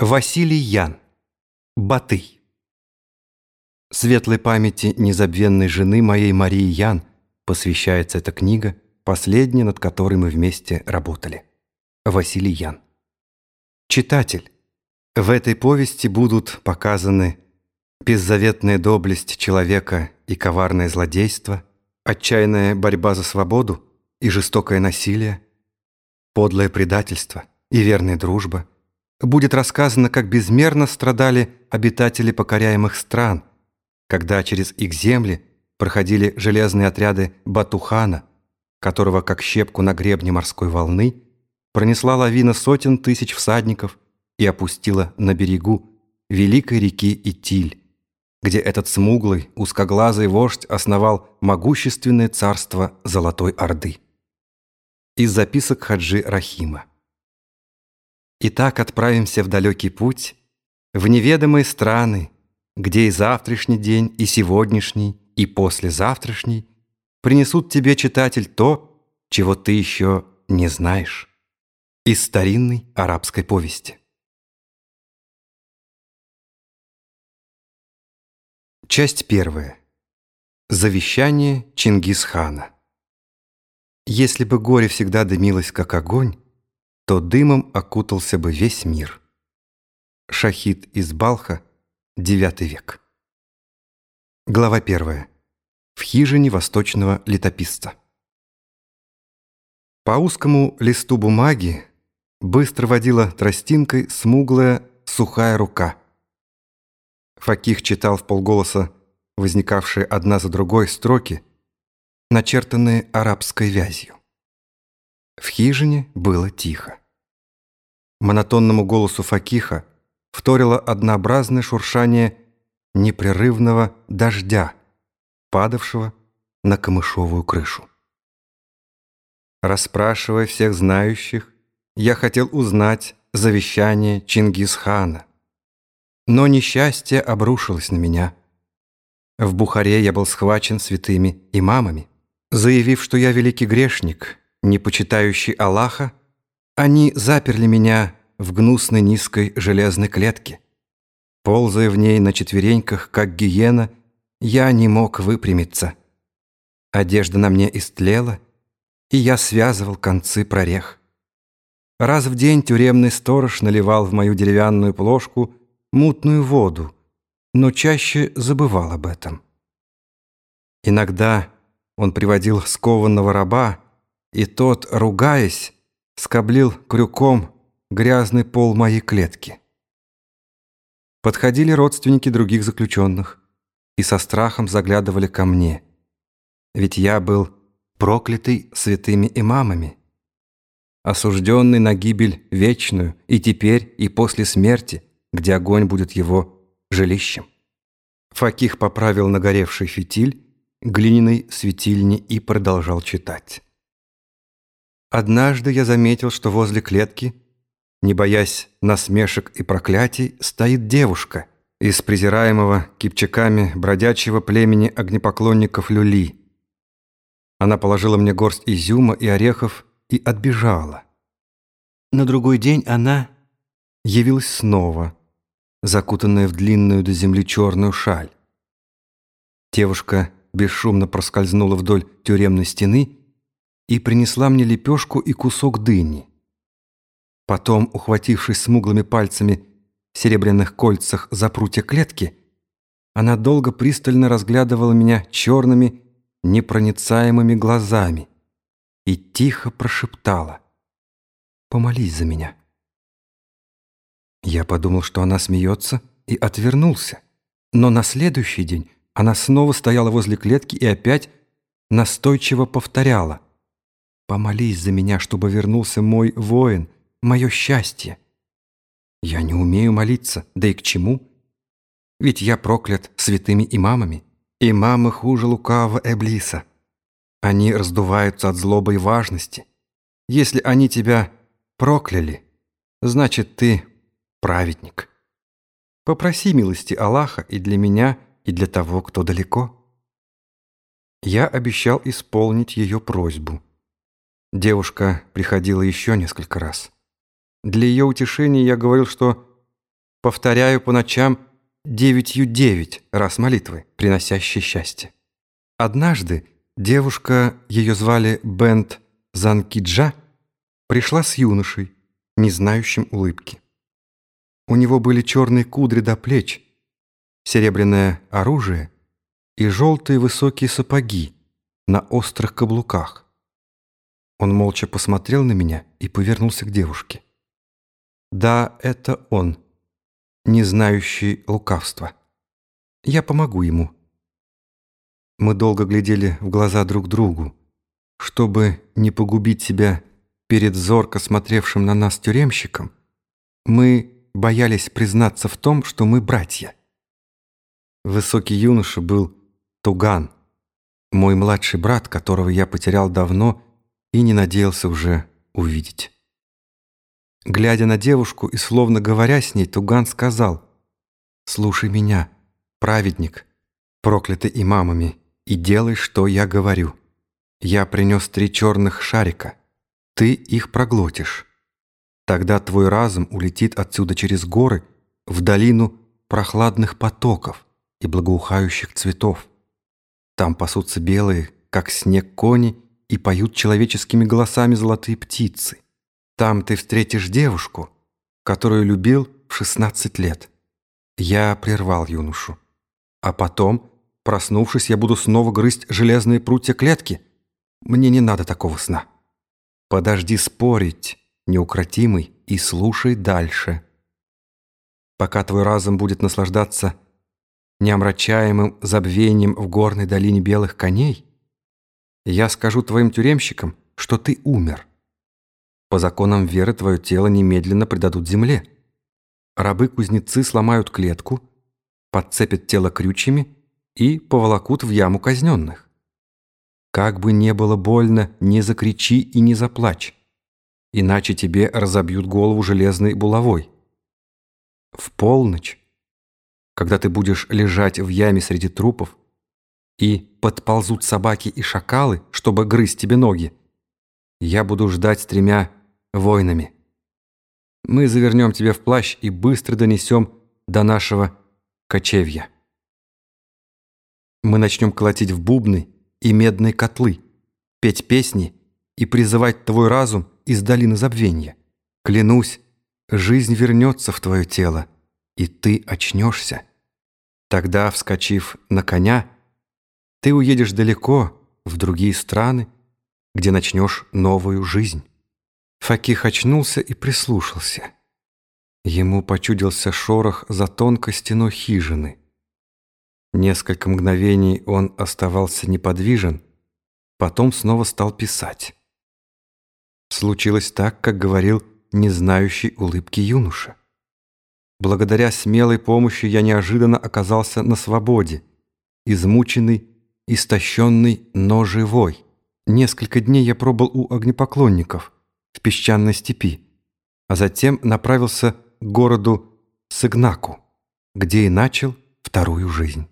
Василий Ян. Батый. Светлой памяти незабвенной жены моей Марии Ян посвящается эта книга, последняя, над которой мы вместе работали. Василий Ян. Читатель, в этой повести будут показаны беззаветная доблесть человека и коварное злодейство, отчаянная борьба за свободу и жестокое насилие, подлое предательство и верная дружба – будет рассказано, как безмерно страдали обитатели покоряемых стран, когда через их земли проходили железные отряды Батухана, которого, как щепку на гребне морской волны, пронесла лавина сотен тысяч всадников и опустила на берегу великой реки Итиль, где этот смуглый, узкоглазый вождь основал могущественное царство Золотой Орды. Из записок Хаджи Рахима. Итак, отправимся в далекий путь, в неведомые страны, где и завтрашний день, и сегодняшний, и послезавтрашний принесут тебе, читатель, то, чего ты еще не знаешь. Из старинной арабской повести. Часть первая. Завещание Чингисхана. Если бы горе всегда дымилось, как огонь, то дымом окутался бы весь мир. Шахид из Балха, IX век. Глава 1. В хижине восточного летописца. По узкому листу бумаги быстро водила тростинкой смуглая сухая рука. Факих читал в полголоса возникавшие одна за другой строки, начертанные арабской вязью. В хижине было тихо. Монотонному голосу Факиха вторило однообразное шуршание непрерывного дождя, падавшего на камышовую крышу. Расспрашивая всех знающих, я хотел узнать завещание Чингисхана. Но несчастье обрушилось на меня. В Бухаре я был схвачен святыми имамами. Заявив, что я великий грешник, не почитающий Аллаха, они заперли меня в гнусной низкой железной клетке. Ползая в ней на четвереньках, как гиена, я не мог выпрямиться. Одежда на мне истлела, и я связывал концы прорех. Раз в день тюремный сторож наливал в мою деревянную плошку мутную воду, но чаще забывал об этом. Иногда он приводил скованного раба, и тот, ругаясь, скоблил крюком грязный пол моей клетки. Подходили родственники других заключенных и со страхом заглядывали ко мне, ведь я был проклятый святыми имамами, осужденный на гибель вечную и теперь, и после смерти, где огонь будет его жилищем. Факих поправил нагоревший фитиль глиняной светильни и продолжал читать. Однажды я заметил, что возле клетки, не боясь насмешек и проклятий, стоит девушка из презираемого кипчаками бродячего племени огнепоклонников люли. Она положила мне горсть изюма и орехов и отбежала. На другой день она явилась снова, закутанная в длинную до земли черную шаль. Девушка бесшумно проскользнула вдоль тюремной стены и принесла мне лепешку и кусок дыни. Потом, ухватившись смуглыми пальцами в серебряных кольцах за прутья клетки, она долго пристально разглядывала меня черными, непроницаемыми глазами и тихо прошептала «Помолись за меня». Я подумал, что она смеется, и отвернулся. Но на следующий день она снова стояла возле клетки и опять настойчиво повторяла Помолись за меня, чтобы вернулся мой воин, мое счастье. Я не умею молиться, да и к чему? Ведь я проклят святыми имамами. Имамы хуже лукавого Эблиса. Они раздуваются от злобы и важности. Если они тебя прокляли, значит, ты праведник. Попроси милости Аллаха и для меня, и для того, кто далеко. Я обещал исполнить ее просьбу. Девушка приходила еще несколько раз. Для ее утешения я говорил, что повторяю по ночам девятью девять раз молитвы, приносящие счастье. Однажды девушка, ее звали Бент Занкиджа, пришла с юношей, не знающим улыбки. У него были черные кудри до плеч, серебряное оружие и желтые высокие сапоги на острых каблуках. Он молча посмотрел на меня и повернулся к девушке. Да, это он, не знающий лукавства. Я помогу ему. Мы долго глядели в глаза друг другу, чтобы не погубить себя перед зорко смотревшим на нас тюремщиком. Мы боялись признаться в том, что мы братья. Высокий юноша был Туган, мой младший брат, которого я потерял давно и не надеялся уже увидеть. Глядя на девушку и словно говоря с ней, Туган сказал, «Слушай меня, праведник, проклятый имамами, и делай, что я говорю. Я принес три черных шарика. Ты их проглотишь. Тогда твой разум улетит отсюда через горы в долину прохладных потоков и благоухающих цветов. Там пасутся белые, как снег кони, и поют человеческими голосами золотые птицы. Там ты встретишь девушку, которую любил в 16 лет. Я прервал юношу. А потом, проснувшись, я буду снова грызть железные прутья клетки. Мне не надо такого сна. Подожди спорить, неукротимый, и слушай дальше. Пока твой разум будет наслаждаться неомрачаемым забвением в горной долине белых коней, я скажу твоим тюремщикам, что ты умер. По законам веры твое тело немедленно предадут земле. Рабы-кузнецы сломают клетку, подцепят тело крючьями и поволокут в яму казненных. Как бы не было больно, не закричи и не заплачь, иначе тебе разобьют голову железной булавой. В полночь когда ты будешь лежать в яме среди трупов, и подползут собаки и шакалы, чтобы грызть тебе ноги, я буду ждать с тремя воинами. Мы завернем тебя в плащ и быстро донесем до нашего кочевья. Мы начнем колотить в бубны и медные котлы, петь песни и призывать твой разум из долины забвения. Клянусь, жизнь вернется в твое тело, и ты очнешься. Тогда, вскочив на коня, ты уедешь далеко, в другие страны, где начнешь новую жизнь. Факих очнулся и прислушался. Ему почудился шорох за тонкой стеной хижины. Несколько мгновений он оставался неподвижен, потом снова стал писать. Случилось так, как говорил не знающий улыбки юноша. Благодаря смелой помощи я неожиданно оказался на свободе, измученный, истощенный, но живой. Несколько дней я пробыл у огнепоклонников в песчаной степи, а затем направился к городу Сыгнаку, где и начал вторую жизнь.